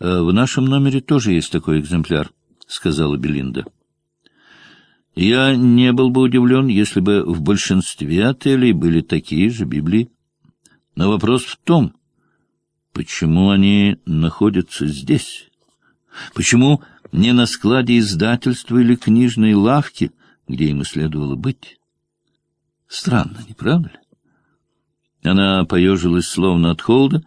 Э, в нашем номере тоже есть такой экземпляр, — сказала Белинда. Я не был бы удивлен, если бы в большинстве отелей были такие же Библии. Но вопрос в том, почему они находятся здесь? Почему не на складе издательства или книжной лавки, где им и следовало быть? Странно, не правда ли? Она поежилась словно от холода,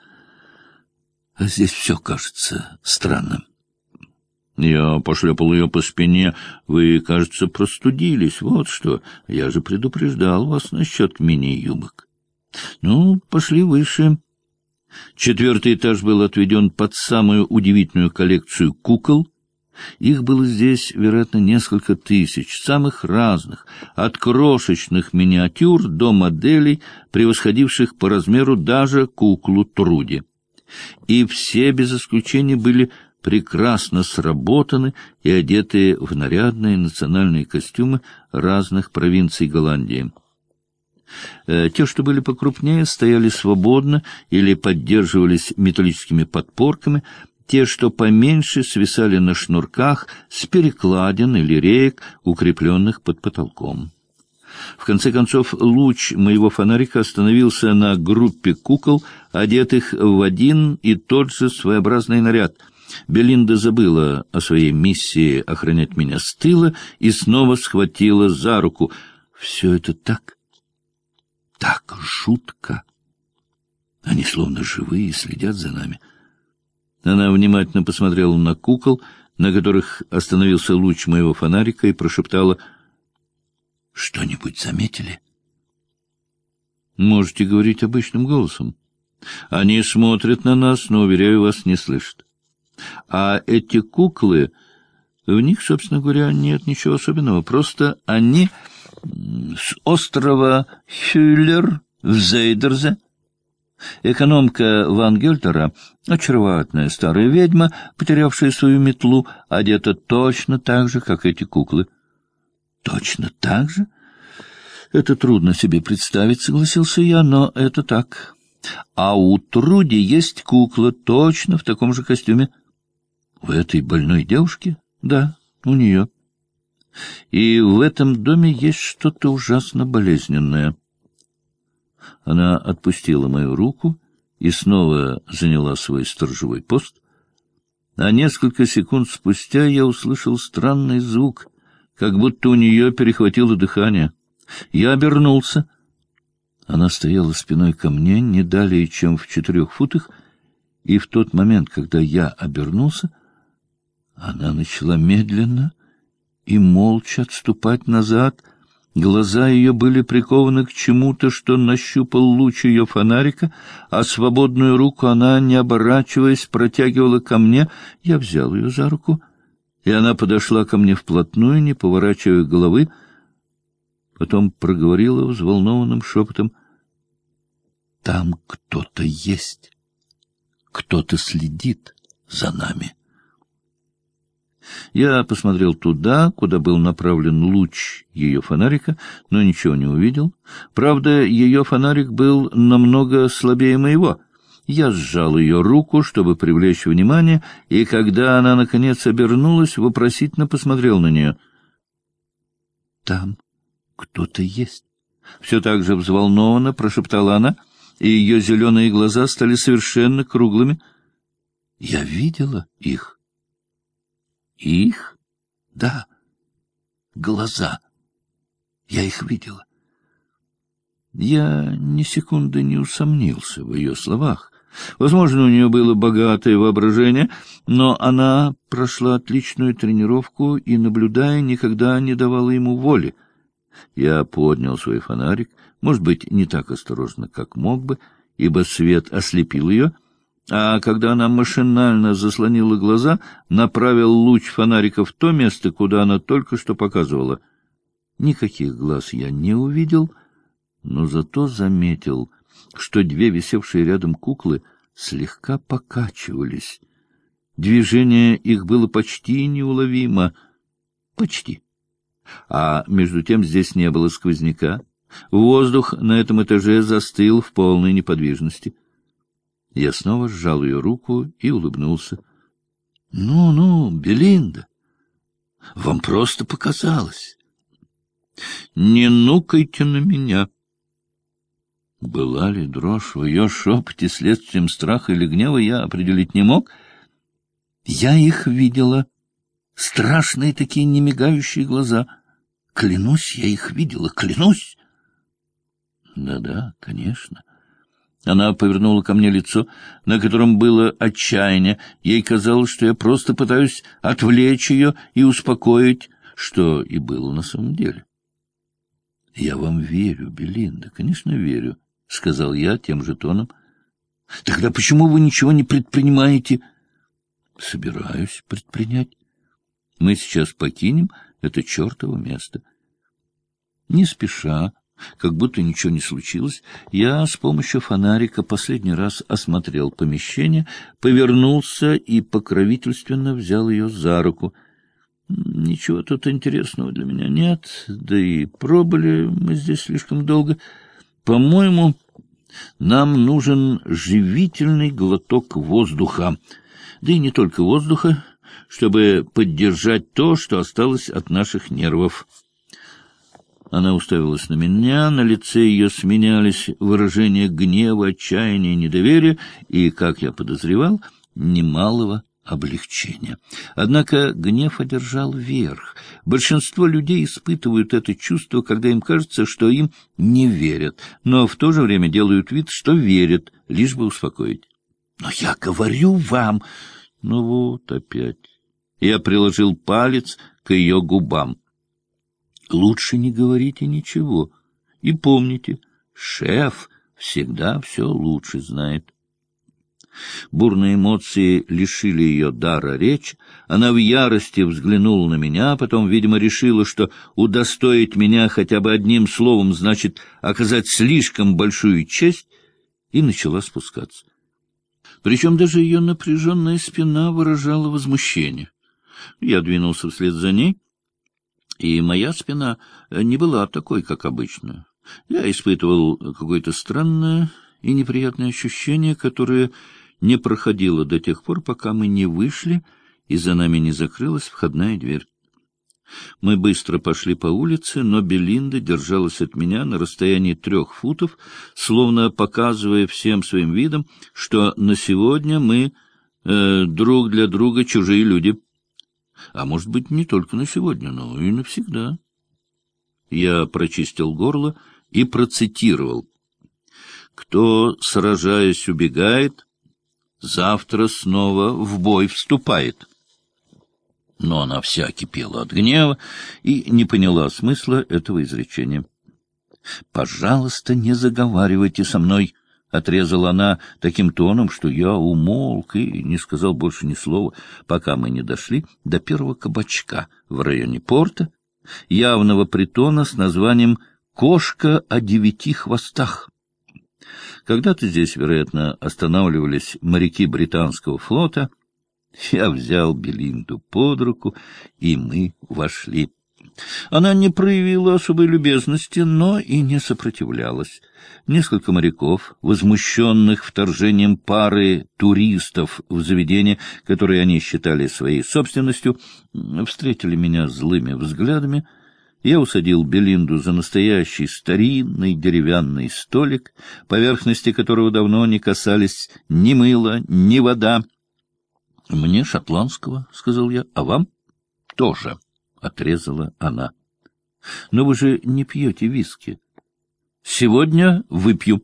а здесь все кажется странным. Я пошлепал ее по спине. Вы, кажется, простудились. Вот что. Я же предупреждал вас насчет мини-юбок. Ну, пошли выше. Четвертый этаж был отведен под самую удивительную коллекцию кукол. Их было здесь, вероятно, несколько тысяч, самых разных, от крошечных миниатюр до моделей, превосходивших по размеру даже куклу Труди. И все без исключения были прекрасно сработаны и одетые в нарядные национальные костюмы разных провинций Голландии. Э, те, что были покрупнее, стояли свободно или поддерживались металлическими подпорками, те, что поменьше, свисали на шнурках с перекладин или реек, укрепленных под потолком. В конце концов, луч моего фонарика остановился на группе кукол, одетых в один и тот же своеобразный наряд — Белинда забыла о своей миссии охранять меня с тыла и снова схватила за руку. Все это так, так жутко. Они словно живые следят за нами. Она внимательно посмотрела на кукол, на которых остановился луч моего фонарика, и прошептала «Что-нибудь заметили?» «Можете говорить обычным голосом. Они смотрят на нас, но, уверяю вас, не слышат. А эти куклы, в них, собственно говоря, нет ничего особенного. Просто они с острова Хюллер в Зейдерзе. Экономка Ван Гельтера, очаровательная старая ведьма, потерявшая свою метлу, одета точно так же, как эти куклы. Точно так же? Это трудно себе представить, согласился я, но это так. А у Труди есть кукла точно в таком же костюме. У этой больной девушки? Да, у нее. И в этом доме есть что-то ужасно болезненное. Она отпустила мою руку и снова заняла свой сторожевой пост. А несколько секунд спустя я услышал странный звук, как будто у нее перехватило дыхание. Я обернулся. Она стояла спиной ко мне не далее, чем в четырех футах, и в тот момент, когда я обернулся, она начала медленно и молча отступать назад. Глаза ее были прикованы к чему-то, что нащупал луч ее фонарика, а свободную руку она, не оборачиваясь, протягивала ко мне. Я взял ее за руку, и она подошла ко мне вплотную, не поворачивая головы, потом проговорила взволнованным шепотом. — Там кто-то есть, кто-то следит за нами. — я посмотрел туда, куда был направлен луч ее фонарика, но ничего не увидел. Правда, ее фонарик был намного слабее моего. Я сжал ее руку, чтобы привлечь внимание, и когда она, наконец, обернулась, вопросительно посмотрел на нее. — Там кто-то есть. Все так же взволнованно прошептала она, и ее зеленые глаза стали совершенно круглыми. Я видела их. Их? Да. Глаза. Я их видела. Я ни секунды не усомнился в ее словах. Возможно, у нее было богатое воображение, но она прошла отличную тренировку и, наблюдая, никогда не давала ему воли. Я поднял свой фонарик, может быть, не так осторожно, как мог бы, ибо свет ослепил ее, а когда она машинально заслонила глаза, направил луч фонарика в то место, куда она только что показывала. Никаких глаз я не увидел, но зато заметил, что две висевшие рядом куклы слегка покачивались. Движение их было почти неуловимо. Почти. А между тем здесь не было сквозняка. Воздух на этом этаже застыл в полной неподвижности. Я снова сжал ее руку и улыбнулся. Ну-ну, Белинда, вам просто показалось. Не нукайте на меня. Была ли дрожь в ее шепоте следствием страха или гнева, я определить не мог. Я их видела. Страшные такие немигающие глаза. Клянусь, я их видела, клянусь. Да-да, конечно. Она повернула ко мне лицо, на котором было отчаяние. Ей казалось, что я просто пытаюсь отвлечь ее и успокоить, что и было на самом деле. — Я вам верю, Белинда, конечно, верю, — сказал я тем же тоном. — Тогда почему вы ничего не предпринимаете? — Собираюсь предпринять. Мы сейчас покинем это чертово место. Не спеша, как будто ничего не случилось, я с помощью фонарика последний раз осмотрел помещение, повернулся и покровительственно взял ее за руку. Ничего тут интересного для меня нет, да и пробыли мы здесь слишком долго. По-моему, нам нужен живительный глоток воздуха, да и не только воздуха, чтобы поддержать то, что осталось от наших нервов. Она уставилась на меня, на лице ее сменялись выражения гнева, отчаяния, недоверия и, как я подозревал, немалого облегчения. Однако гнев одержал верх. Большинство людей испытывают это чувство, когда им кажется, что им не верят, но в то же время делают вид, что верят, лишь бы успокоить. «Но я говорю вам...» Ну вот опять. Я приложил палец к ее губам. Лучше не говорите ничего. И помните, шеф всегда все лучше знает. Бурные эмоции лишили ее дара речи. Она в ярости взглянула на меня, потом, видимо, решила, что удостоить меня хотя бы одним словом значит оказать слишком большую честь, и начала спускаться. Причем даже ее напряженная спина выражала возмущение. Я двинулся вслед за ней, и моя спина не была такой, как обычно. Я испытывал какое-то странное и неприятное ощущение, которое не проходило до тех пор, пока мы не вышли, и за нами не закрылась входная дверь. Мы быстро пошли по улице, но Белинда держалась от меня на расстоянии трех футов, словно показывая всем своим видом, что на сегодня мы э, друг для друга чужие люди. А может быть, не только на сегодня, но и навсегда. Я прочистил горло и процитировал. «Кто, сражаясь, убегает, завтра снова в бой вступает». Но она вся кипела от гнева и не поняла смысла этого изречения. «Пожалуйста, не заговаривайте со мной», — отрезала она таким тоном, что я умолк и не сказал больше ни слова, пока мы не дошли до первого кабачка в районе порта, явного притона с названием «Кошка о девяти хвостах». Когда-то здесь, вероятно, останавливались моряки британского флота — я взял Белинду под руку, и мы вошли. Она не проявила особой любезности, но и не сопротивлялась. Несколько моряков, возмущенных вторжением пары туристов в заведение, которое они считали своей собственностью, встретили меня злыми взглядами. Я усадил Белинду за настоящий старинный деревянный столик, поверхности которого давно не касались ни мыло, ни вода. — Мне шотландского, — сказал я, — а вам? — Тоже, — отрезала она. — Но вы же не пьете виски. — Сегодня выпью.